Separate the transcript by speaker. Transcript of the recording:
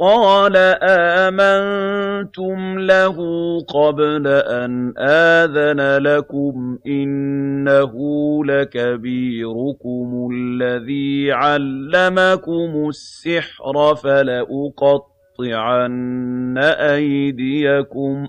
Speaker 1: قَالَ آمَنتُمْ لَهُ قَبْلَ أَنْ آذَنَ لَكُمْ ۖ إِنَّهُ لَكَبِيرُكُمُ الَّذِي عَلَّمَكُمُ السِّحْرَ فَلَأُقَطِّعَنَّ أَيْدِيَكُمْ